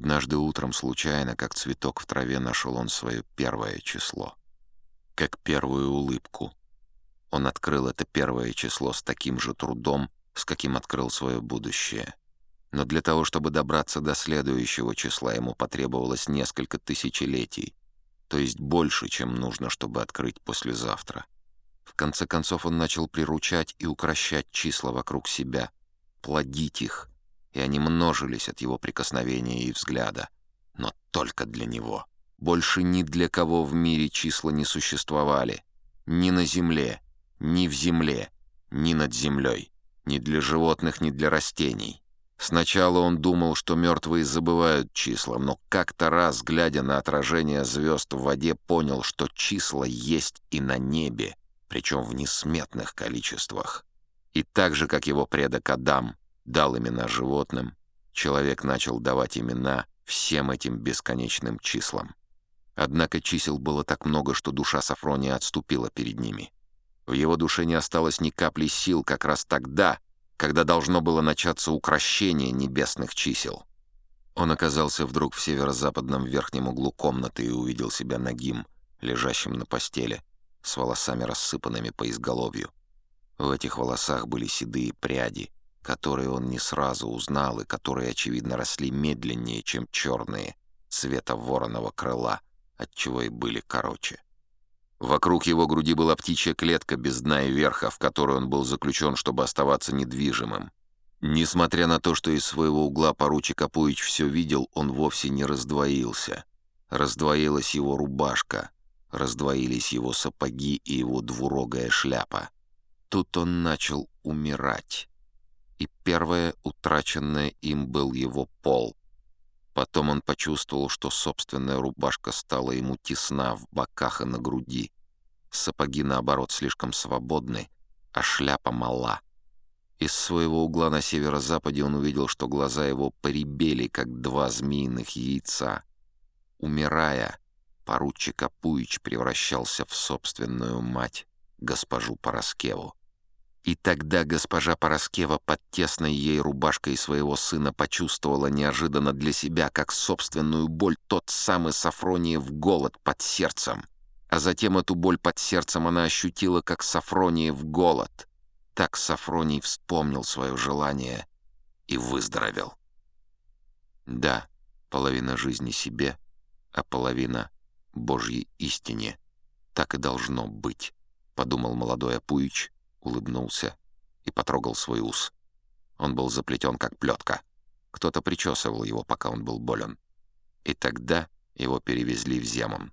Однажды утром случайно, как цветок в траве, нашел он свое первое число. Как первую улыбку. Он открыл это первое число с таким же трудом, с каким открыл свое будущее. Но для того, чтобы добраться до следующего числа, ему потребовалось несколько тысячелетий, то есть больше, чем нужно, чтобы открыть послезавтра. В конце концов он начал приручать и укращать числа вокруг себя, плодить их, и они множились от его прикосновения и взгляда. Но только для него. Больше ни для кого в мире числа не существовали. Ни на земле, ни в земле, ни над землей. Ни для животных, ни для растений. Сначала он думал, что мертвые забывают числа, но как-то раз, глядя на отражение звезд в воде, понял, что числа есть и на небе, причем в несметных количествах. И так же, как его предок Адам дал имена животным, человек начал давать имена всем этим бесконечным числам. Однако чисел было так много, что душа Сафрония отступила перед ними. В его душе не осталось ни капли сил как раз тогда, когда должно было начаться укращение небесных чисел. Он оказался вдруг в северо-западном верхнем углу комнаты и увидел себя нагим, лежащим на постели, с волосами рассыпанными по изголовью. В этих волосах были седые пряди, которые он не сразу узнал и которые, очевидно, росли медленнее, чем черные, цвета вороного крыла, отчего и были короче. Вокруг его груди была птичья клетка без дна и верха, в которой он был заключен, чтобы оставаться недвижимым. Несмотря на то, что из своего угла поручик Апуич все видел, он вовсе не раздвоился. Раздвоилась его рубашка, раздвоились его сапоги и его двурогая шляпа. Тут он начал умирать. И первое утраченное им был его пол. Потом он почувствовал, что собственная рубашка стала ему тесна в боках и на груди. Сапоги, наоборот, слишком свободны, а шляпа мала. Из своего угла на северо-западе он увидел, что глаза его поребели, как два змеиных яйца. Умирая, поручик Апуич превращался в собственную мать, госпожу Пороскеву. И тогда госпожа Пороскева под тесной ей рубашкой своего сына почувствовала неожиданно для себя, как собственную боль, тот самый Сафрониев голод под сердцем. А затем эту боль под сердцем она ощутила, как Сафрониев голод. Так Сафроний вспомнил свое желание и выздоровел. Да, половина жизни себе, а половина Божьей истине. Так и должно быть, подумал молодой Апуич, улыбнулся и потрогал свой ус. Он был заплетен, как плетка. Кто-то причесывал его, пока он был болен. И тогда его перевезли в Земун.